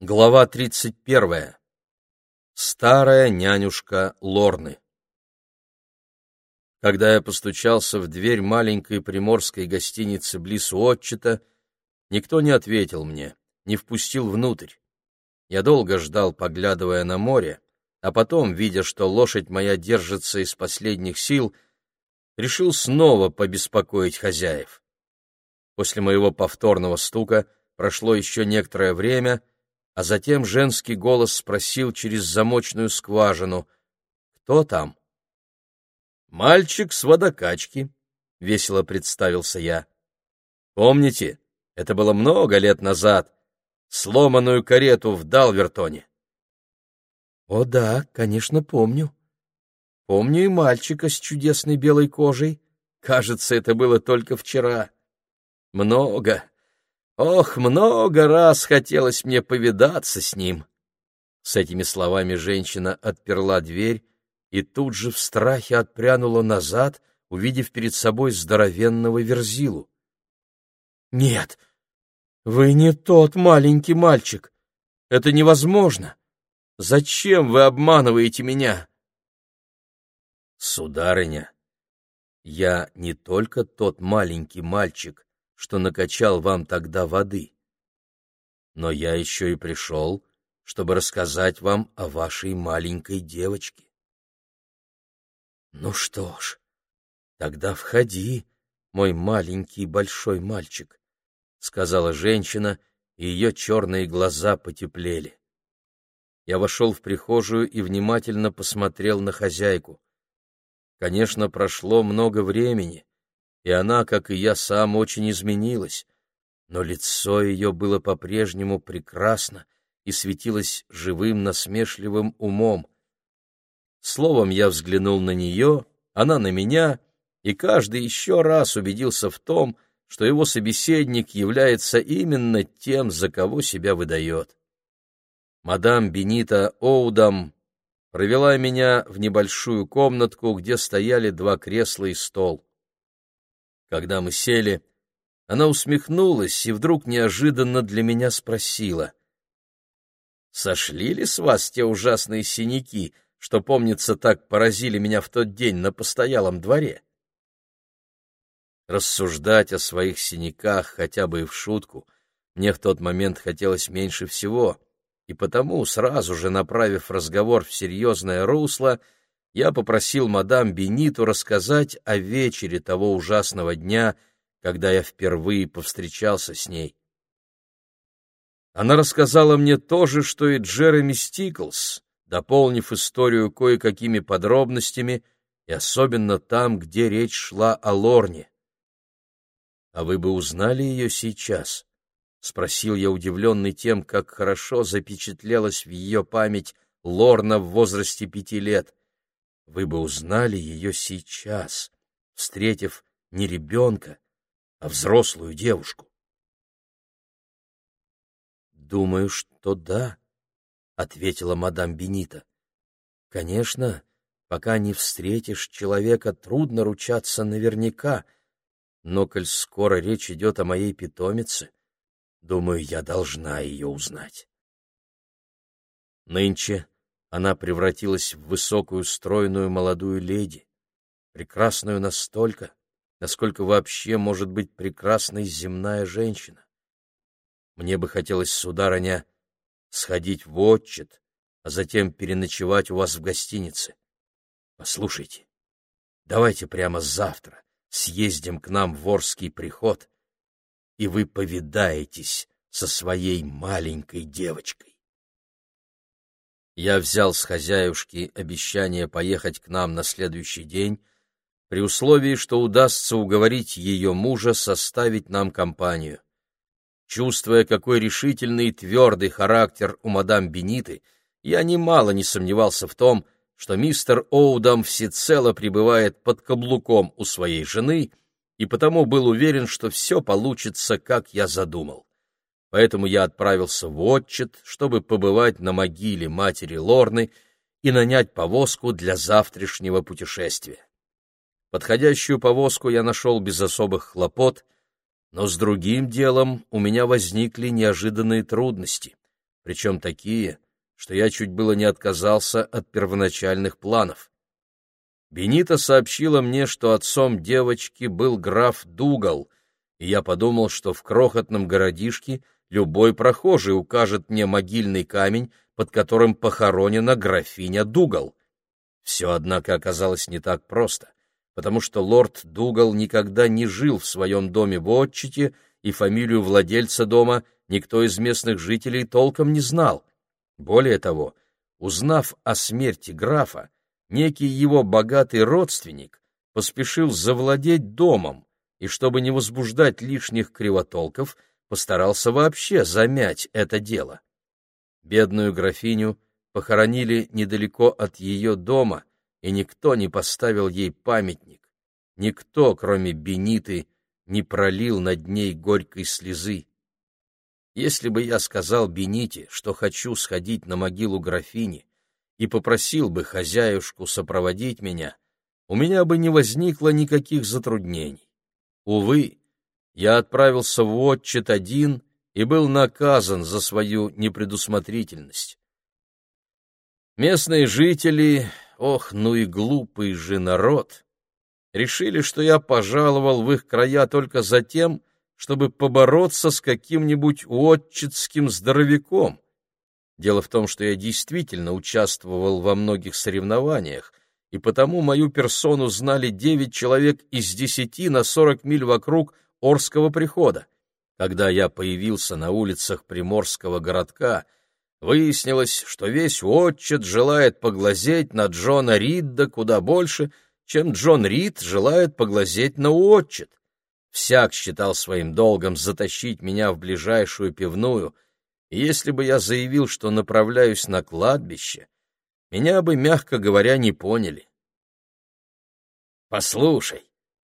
Глава 31. Старая нянюшка Лорны. Когда я постучался в дверь маленькой приморской гостиницы близ Уотчета, никто не ответил мне, не впустил внутрь. Я долго ждал, поглядывая на море, а потом, видя, что лошадь моя держится из последних сил, решил снова побеспокоить хозяев. После моего повторного стука прошло еще некоторое время — а затем женский голос спросил через замочную скважину «Кто там?» «Мальчик с водокачки», — весело представился я. «Помните, это было много лет назад, сломанную карету в Далвертоне?» «О да, конечно, помню. Помню и мальчика с чудесной белой кожей. Кажется, это было только вчера. Много, Ох, много раз хотелось мне повидаться с ним. С этими словами женщина отперла дверь и тут же в страхе отпрянула назад, увидев перед собой здоровенного верзилу. Нет, вы не тот маленький мальчик. Это невозможно. Зачем вы обманываете меня? Сударыня, я не только тот маленький мальчик, что накачал вам тогда воды. Но я еще и пришел, чтобы рассказать вам о вашей маленькой девочке. Ну что ж, тогда входи, мой маленький большой мальчик, — сказала женщина, и ее черные глаза потеплели. Я вошел в прихожую и внимательно посмотрел на хозяйку. Конечно, прошло много времени, и она, как и я сам, очень изменилась, но лицо ее было по-прежнему прекрасно и светилось живым насмешливым умом. Словом, я взглянул на нее, она на меня, и каждый еще раз убедился в том, что его собеседник является именно тем, за кого себя выдает. Мадам Бенита Оудам провела меня в небольшую комнатку, где стояли два кресла и стол. Когда мы сели, она усмехнулась и вдруг неожиданно для меня спросила. «Сошли ли с вас те ужасные синяки, что, помнится, так поразили меня в тот день на постоялом дворе?» Рассуждать о своих синяках хотя бы и в шутку мне в тот момент хотелось меньше всего, и потому, сразу же направив разговор в серьезное русло, — я попросил мадам Бениту рассказать о вечере того ужасного дня, когда я впервые повстречался с ней. Она рассказала мне то же, что и Джереми Стиклс, дополнив историю кое-какими подробностями, и особенно там, где речь шла о Лорне. «А вы бы узнали ее сейчас?» — спросил я, удивленный тем, как хорошо запечатлелась в ее память Лорна в возрасте пяти лет вы бы узнали ее сейчас, встретив не ребенка, а взрослую девушку. «Думаю, что да», — ответила мадам Бенита. «Конечно, пока не встретишь человека, трудно ручаться наверняка, но, коль скоро речь идет о моей питомице, думаю, я должна ее узнать». Нынче она превратилась в высокую, стройную молодую леди, прекрасную настолько, насколько вообще может быть прекрасной земная женщина. Мне бы хотелось, сударыня, сходить в отчет, а затем переночевать у вас в гостинице. Послушайте, давайте прямо завтра съездим к нам в Орский приход, и вы повидаетесь со своей маленькой девочкой. Я взял с хозяюшки обещание поехать к нам на следующий день, при условии, что удастся уговорить ее мужа составить нам компанию. Чувствуя, какой решительный и твердый характер у мадам Бениты, я немало не сомневался в том, что мистер Оудам всецело пребывает под каблуком у своей жены, и потому был уверен, что все получится, как я задумал поэтому я отправился в отчет, чтобы побывать на могиле матери Лорны и нанять повозку для завтрашнего путешествия. Подходящую повозку я нашел без особых хлопот, но с другим делом у меня возникли неожиданные трудности. причем такие, что я чуть было не отказался от первоначальных планов. Бенита сообщила мне, что отцом девочки был граф Дугал, и я подумал, что в крохотном городишке любой прохожий укажет мне могильный камень, под которым похоронена графиня Дугал. Все, однако, оказалось не так просто, потому что лорд Дугал никогда не жил в своем доме в отчете, и фамилию владельца дома никто из местных жителей толком не знал. Более того, узнав о смерти графа, некий его богатый родственник поспешил завладеть домом и, чтобы не возбуждать лишних кривотолков, постарался вообще замять это дело. Бедную графиню похоронили недалеко от ее дома, и никто не поставил ей памятник. Никто, кроме Бениты, не пролил над ней горькой слезы. Если бы я сказал Бените, что хочу сходить на могилу графини, и попросил бы хозяюшку сопроводить меня, у меня бы не возникло никаких затруднений. Увы, я отправился в отчет один и был наказан за свою непредусмотрительность. Местные жители, ох, ну и глупый же народ, решили, что я пожаловал в их края только за тем, чтобы побороться с каким-нибудь отчетским здоровяком, Дело в том, что я действительно участвовал во многих соревнованиях, и потому мою персону знали девять человек из десяти на сорок миль вокруг Орского прихода. Когда я появился на улицах приморского городка, выяснилось, что весь отчет желает поглазеть на Джона Ридда куда больше, чем Джон Рид желает поглазеть на отчет. Всяк считал своим долгом затащить меня в ближайшую пивную — и если бы я заявил, что направляюсь на кладбище, меня бы, мягко говоря, не поняли. «Послушай,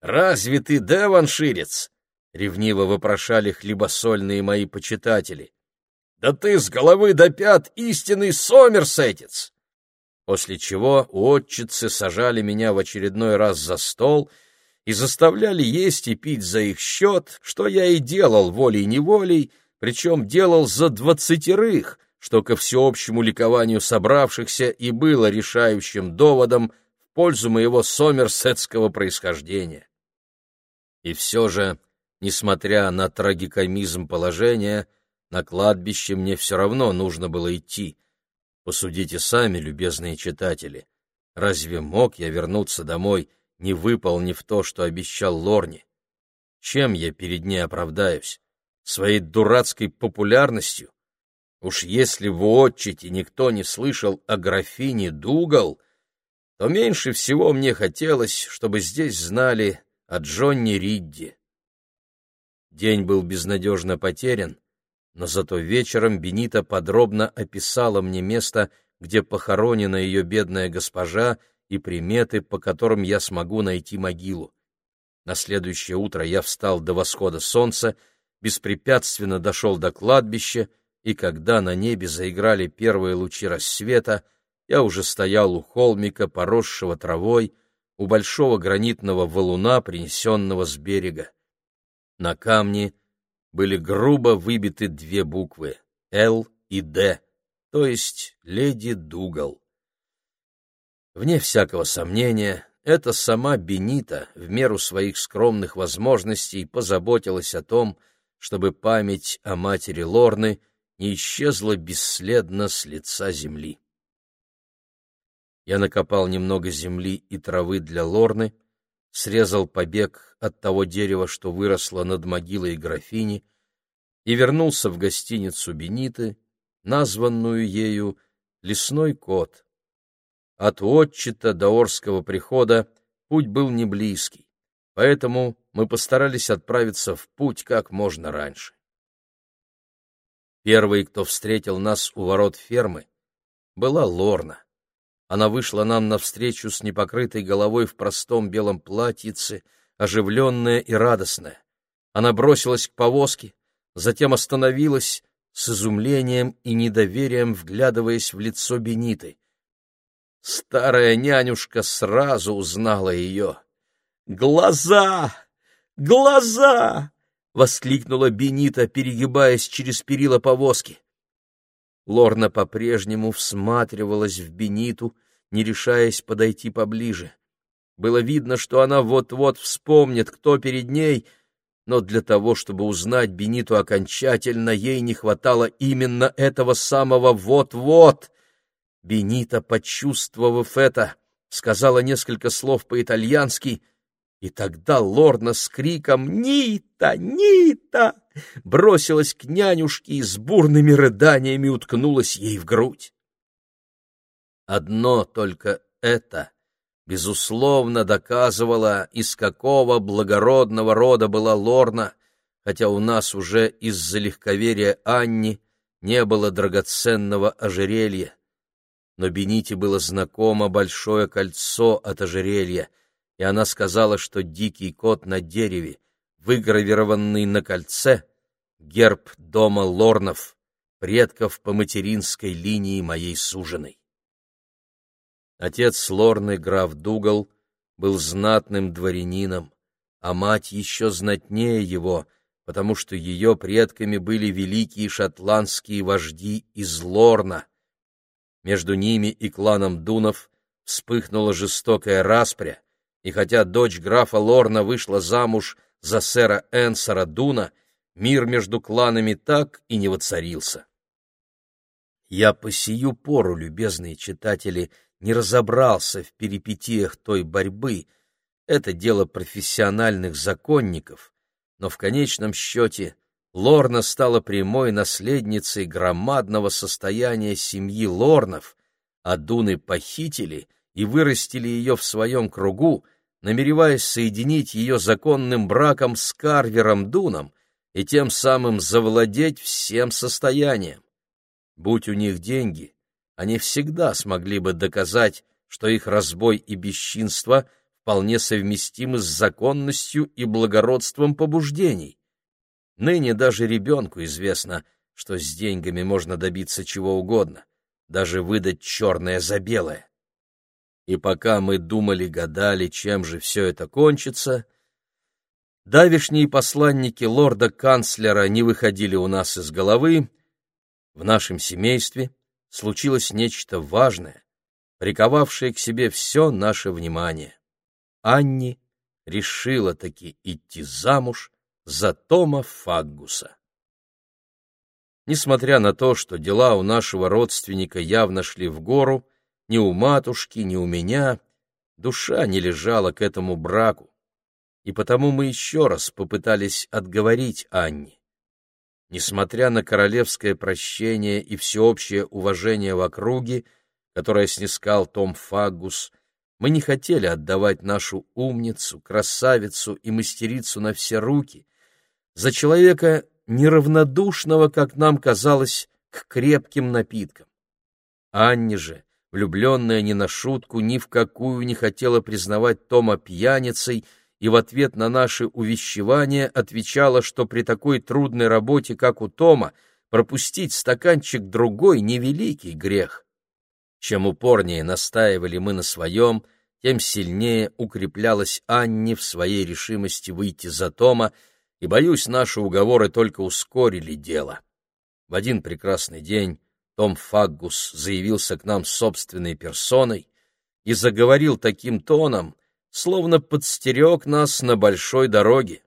разве ты деванширец?» — ревниво вопрошали хлебосольные мои почитатели. «Да ты с головы до пят истинный сомерсетец!» После чего отчицы сажали меня в очередной раз за стол и заставляли есть и пить за их счет, что я и делал волей-неволей, причем делал за двадцатерых, что ко всеобщему ликованию собравшихся и было решающим доводом пользу моего сомерсетского происхождения. И все же, несмотря на трагикомизм положения, на кладбище мне все равно нужно было идти. Посудите сами, любезные читатели, разве мог я вернуться домой, не выполнив то, что обещал Лорне? Чем я перед ней оправдаюсь? своей дурацкой популярностью. Уж если в отчете никто не слышал о графине Дугал, то меньше всего мне хотелось, чтобы здесь знали о Джонни Ридди. День был безнадежно потерян, но зато вечером Бенита подробно описала мне место, где похоронена ее бедная госпожа, и приметы, по которым я смогу найти могилу. На следующее утро я встал до восхода солнца беспрепятственно дошел до кладбища, и когда на небе заиграли первые лучи рассвета, я уже стоял у холмика, поросшего травой, у большого гранитного валуна, принесенного с берега. На камне были грубо выбиты две буквы — «Л» и «Д», то есть «Леди Дугал». Вне всякого сомнения, это сама Бенита в меру своих скромных возможностей позаботилась о том, чтобы память о матери Лорны не исчезла бесследно с лица земли. Я накопал немного земли и травы для Лорны, срезал побег от того дерева, что выросло над могилой графини, и вернулся в гостиницу Бениты, названную ею «Лесной кот». От отчета до Орского прихода путь был не близкий, поэтому мы постарались отправиться в путь как можно раньше. Первой, кто встретил нас у ворот фермы, была Лорна. Она вышла нам навстречу с непокрытой головой в простом белом платьице, оживленная и радостная. Она бросилась к повозке, затем остановилась, с изумлением и недоверием вглядываясь в лицо Бениты. Старая нянюшка сразу узнала ее. «Глаза! Глаза!» — воскликнула Бенита, перегибаясь через перила повозки. Лорна по-прежнему всматривалась в Бениту, не решаясь подойти поближе. Было видно, что она вот-вот вспомнит, кто перед ней, но для того, чтобы узнать Бениту окончательно, ей не хватало именно этого самого «вот-вот». Бенита, почувствовав это, сказала несколько слов по-итальянски, и тогда Лорна с криком «Нита! Нита!» Бросилась к нянюшке и с бурными рыданиями уткнулась ей в грудь. Одно только это, безусловно, доказывало, из какого благородного рода была Лорна, хотя у нас уже из-за легковерия Анни не было драгоценного ожерелья. Но Бените было знакомо большое кольцо от ожерелья, и она сказала, что дикий кот на дереве, выгравированный на кольце, герб дома Лорнов, предков по материнской линии моей суженой. Отец Лорны, граф Дугал, был знатным дворянином, а мать еще знатнее его, потому что ее предками были великие шотландские вожди из Лорна. Между ними и кланом Дунов вспыхнула жестокая распря, и хотя дочь графа Лорна вышла замуж за сэра Энсора Дуна, мир между кланами так и не воцарился. Я по сию пору, любезные читатели, — не разобрался в перипетиях той борьбы, это дело профессиональных законников, но в конечном счете Лорна стала прямой наследницей громадного состояния семьи Лорнов, а Дуны похитили и вырастили ее в своем кругу, намереваясь соединить ее законным браком с Карвером Дуном и тем самым завладеть всем состоянием. Будь у них деньги, они всегда смогли бы доказать, что их разбой и бесчинство вполне совместимы с законностью и благородством побуждений. Ныне даже ребенку известно, что с деньгами можно добиться чего угодно, даже выдать черное за белое. И пока мы думали-гадали, чем же все это кончится, давишние посланники лорда-канцлера не выходили у нас из головы, в нашем семействе — случилось нечто важное, приковавшее к себе все наше внимание. Анни решила таки идти замуж за Тома Фаггуса. Несмотря на то, что дела у нашего родственника явно шли в гору, ни у матушки, ни у меня душа не лежала к этому браку, и потому мы еще раз попытались отговорить Анни. Несмотря на королевское прощение и всеобщее уважение в округе, которое снискал Том Фагус, мы не хотели отдавать нашу умницу, красавицу и мастерицу на все руки за человека неравнодушного, как нам казалось, к крепким напиткам. Анне же, влюбленная не на шутку, ни в какую не хотела признавать Тома пьяницей и в ответ на наши увещевания отвечала, что при такой трудной работе, как у Тома, пропустить стаканчик другой невеликий грех. Чем упорнее настаивали мы на своем, тем сильнее укреплялась Анни в своей решимости выйти за Тома, и, боюсь, наши уговоры только ускорили дело. В один прекрасный день том Фаггус заявился к нам собственной персоной и заговорил таким тоном, словно подстерег нас на большой дороге.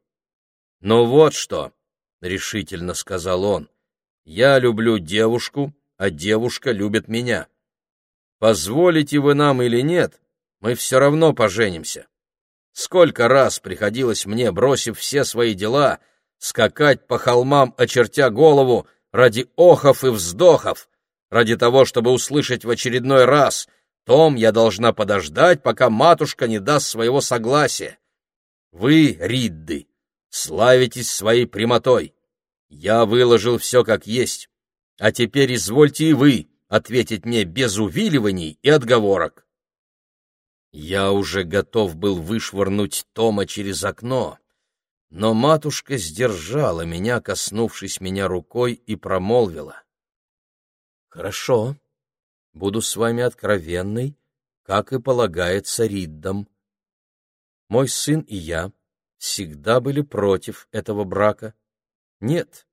«Ну вот что», — решительно сказал он, — «я люблю девушку, а девушка любит меня. Позволите вы нам или нет, мы все равно поженимся. Сколько раз приходилось мне, бросив все свои дела, скакать по холмам, очертя голову, ради охов и вздохов, ради того, чтобы услышать в очередной раз — том я должна подождать, пока матушка не даст своего согласия. Вы, Ридды, славитесь своей прямотой. Я выложил все как есть. А теперь извольте и вы ответить мне без увиливаний и отговорок. Я уже готов был вышвырнуть Тома через окно, но матушка сдержала меня, коснувшись меня рукой, и промолвила. — Хорошо, буду с вами откровенной, как и полагается Риддам. Мой сын и я всегда были против этого брака. Нет,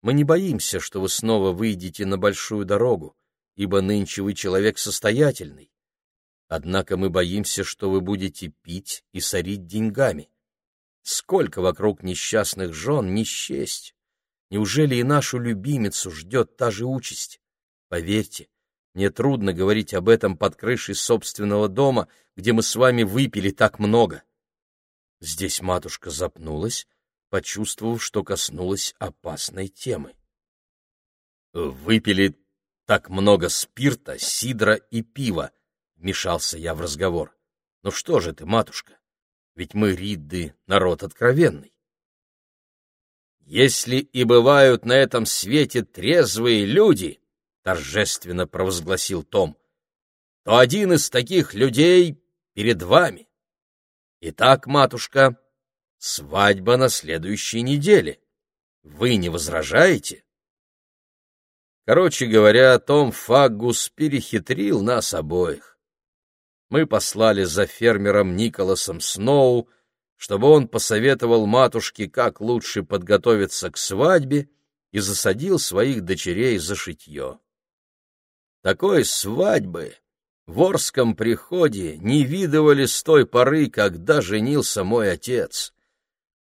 Мы не боимся, что вы снова выйдете на большую дорогу, ибо нынче вы человек состоятельный. Однако мы боимся, что вы будете пить и сорить деньгами. Сколько вокруг несчастных жен не счесть. Неужели и нашу любимицу ждет та же участь? Поверьте, мне трудно говорить об этом под крышей собственного дома, где мы с вами выпили так много. Здесь матушка запнулась, почувствовав, что коснулась опасной темы. «Выпили так много спирта, сидра и пива», — вмешался я в разговор. «Ну что же ты, матушка, ведь мы, Ридды, народ откровенный». «Если и бывают на этом свете трезвые люди», — торжественно провозгласил Том, — то один из таких людей перед вами. Итак, матушка, свадьба на следующей неделе. Вы не возражаете? Короче говоря, Том Фаггус перехитрил нас обоих. Мы послали за фермером Николасом Сноу, чтобы он посоветовал матушке, как лучше подготовиться к свадьбе, и засадил своих дочерей за шитье. Такой свадьбы в Орском приходе не видывали с той поры, когда женился мой отец.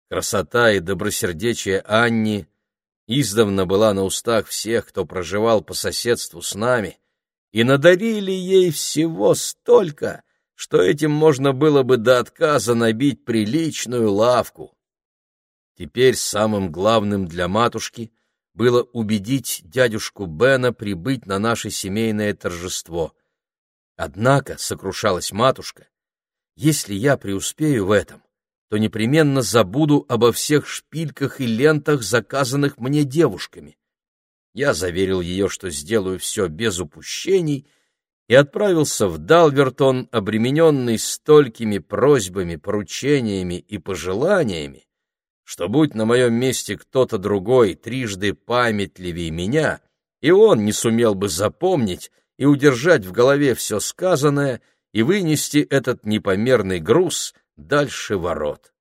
Красота и добросердечие Анни издавна была на устах всех, кто проживал по соседству с нами, и надарили ей всего столько, что этим можно было бы до отказа набить приличную лавку. Теперь самым главным для матушки было убедить дядюшку Бена прибыть на наше семейное торжество. Однако, — сокрушалась матушка, — если я преуспею в этом, то непременно забуду обо всех шпильках и лентах, заказанных мне девушками. Я заверил ее, что сделаю все без упущений, и отправился в Далвертон, обремененный столькими просьбами, поручениями и пожеланиями, что будь на моем месте кто-то другой трижды памятливее меня, и он не сумел бы запомнить и удержать в голове все сказанное и вынести этот непомерный груз дальше ворот.